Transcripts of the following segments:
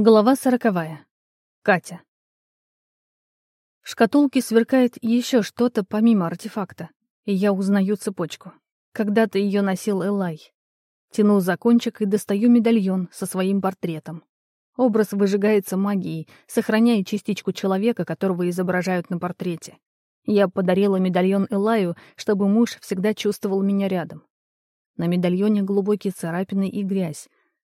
Глава сороковая. Катя. В шкатулке сверкает еще что-то помимо артефакта, и я узнаю цепочку. Когда-то ее носил Элай. Тяну за кончик и достаю медальон со своим портретом. Образ выжигается магией, сохраняя частичку человека, которого изображают на портрете. Я подарила медальон Элаю, чтобы муж всегда чувствовал меня рядом. На медальоне глубокие царапины и грязь,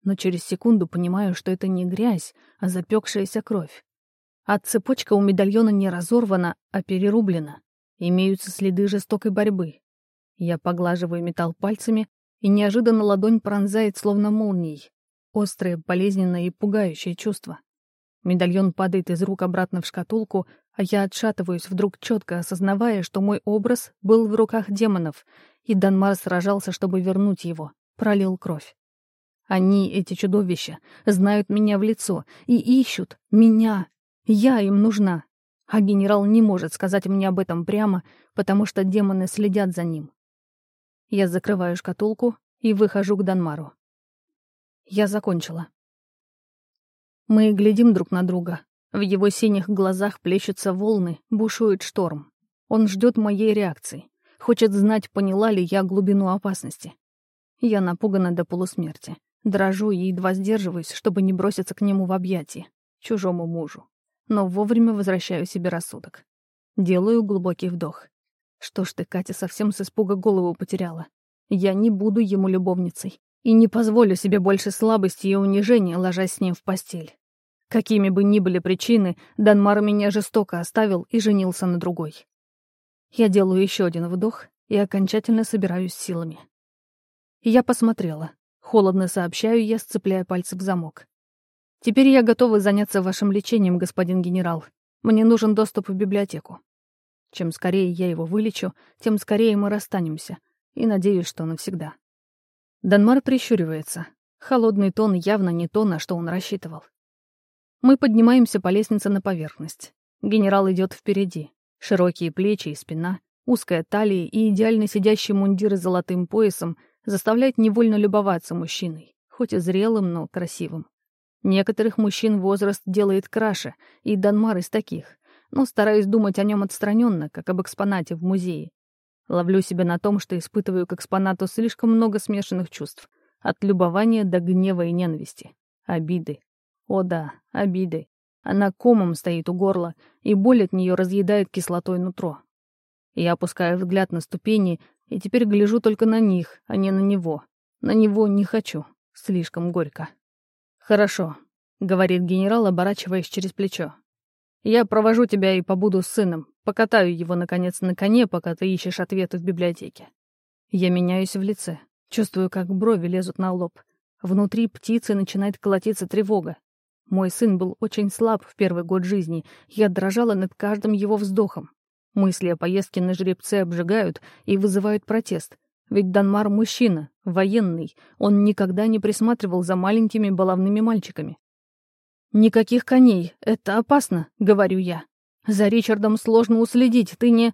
но через секунду понимаю, что это не грязь, а запекшаяся кровь. А цепочка у медальона не разорвана, а перерублена. Имеются следы жестокой борьбы. Я поглаживаю металл пальцами, и неожиданно ладонь пронзает словно молнией. Острое, болезненное и пугающее чувство. Медальон падает из рук обратно в шкатулку, а я отшатываюсь, вдруг четко осознавая, что мой образ был в руках демонов, и Данмар сражался, чтобы вернуть его, пролил кровь. Они, эти чудовища, знают меня в лицо и ищут меня. Я им нужна. А генерал не может сказать мне об этом прямо, потому что демоны следят за ним. Я закрываю шкатулку и выхожу к Данмару. Я закончила. Мы глядим друг на друга. В его синих глазах плещутся волны, бушует шторм. Он ждет моей реакции. Хочет знать, поняла ли я глубину опасности. Я напугана до полусмерти. Дрожу и едва сдерживаюсь, чтобы не броситься к нему в объятия, чужому мужу. Но вовремя возвращаю себе рассудок. Делаю глубокий вдох. Что ж ты, Катя, совсем с испуга голову потеряла? Я не буду ему любовницей и не позволю себе больше слабости и унижения, ложась с ним в постель. Какими бы ни были причины, Данмар меня жестоко оставил и женился на другой. Я делаю еще один вдох и окончательно собираюсь силами. Я посмотрела. Холодно сообщаю я, сцепляя пальцы в замок. Теперь я готова заняться вашим лечением, господин генерал. Мне нужен доступ в библиотеку. Чем скорее я его вылечу, тем скорее мы расстанемся. И надеюсь, что навсегда. Данмар прищуривается. Холодный тон явно не то, на что он рассчитывал. Мы поднимаемся по лестнице на поверхность. Генерал идет впереди. Широкие плечи и спина, узкая талия и идеально сидящий мундир с золотым поясом заставляет невольно любоваться мужчиной, хоть и зрелым, но красивым. Некоторых мужчин возраст делает краше, и Данмар из таких, но стараюсь думать о нем отстраненно, как об экспонате в музее. Ловлю себя на том, что испытываю к экспонату слишком много смешанных чувств. От любования до гнева и ненависти. Обиды. О да, обиды. Она комом стоит у горла, и боль от нее разъедает кислотой нутро. Я опускаю взгляд на ступени, и теперь гляжу только на них, а не на него. На него не хочу. Слишком горько. «Хорошо», — говорит генерал, оборачиваясь через плечо. «Я провожу тебя и побуду с сыном. Покатаю его, наконец, на коне, пока ты ищешь ответы в библиотеке». Я меняюсь в лице. Чувствую, как брови лезут на лоб. Внутри птицы начинает колотиться тревога. Мой сын был очень слаб в первый год жизни. Я дрожала над каждым его вздохом. Мысли о поездке на жеребце обжигают и вызывают протест. Ведь Данмар мужчина, военный, он никогда не присматривал за маленькими баловными мальчиками. «Никаких коней, это опасно», — говорю я. «За Ричардом сложно уследить, ты не...»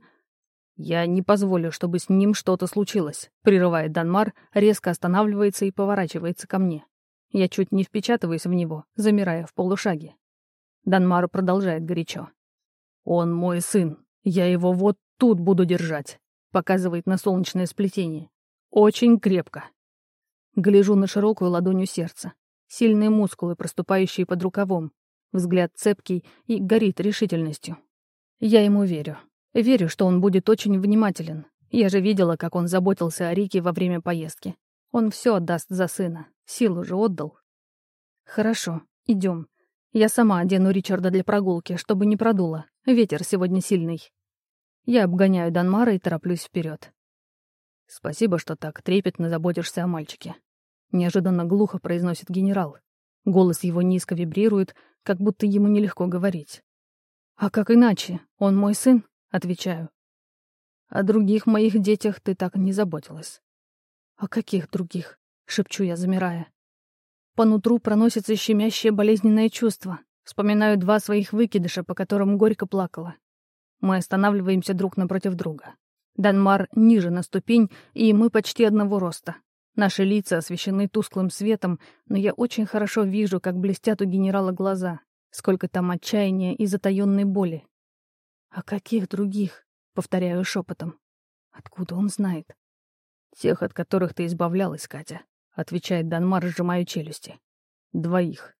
«Я не позволю, чтобы с ним что-то случилось», — прерывает Данмар, резко останавливается и поворачивается ко мне. Я чуть не впечатываюсь в него, замирая в полушаге. Данмар продолжает горячо. «Он мой сын, «Я его вот тут буду держать», — показывает на солнечное сплетение. «Очень крепко». Гляжу на широкую ладонь у сердца. Сильные мускулы, проступающие под рукавом. Взгляд цепкий и горит решительностью. Я ему верю. Верю, что он будет очень внимателен. Я же видела, как он заботился о Рике во время поездки. Он все отдаст за сына. Силу же отдал. Хорошо, идем. Я сама одену Ричарда для прогулки, чтобы не продуло. Ветер сегодня сильный. Я обгоняю Данмара и тороплюсь вперед. Спасибо, что так трепетно заботишься о мальчике. Неожиданно глухо произносит генерал. Голос его низко вибрирует, как будто ему нелегко говорить. «А как иначе? Он мой сын?» — отвечаю. «О других моих детях ты так не заботилась». «О каких других?» — шепчу я, замирая. По нутру проносится щемящее болезненное чувство. Вспоминаю два своих выкидыша, по которым горько плакала. Мы останавливаемся друг напротив друга. Данмар ниже на ступень, и мы почти одного роста. Наши лица освещены тусклым светом, но я очень хорошо вижу, как блестят у генерала глаза, сколько там отчаяния и затаённой боли. «А каких других?» — повторяю шепотом. «Откуда он знает?» «Тех, от которых ты избавлялась, Катя», — отвечает Данмар, сжимая челюсти. «Двоих.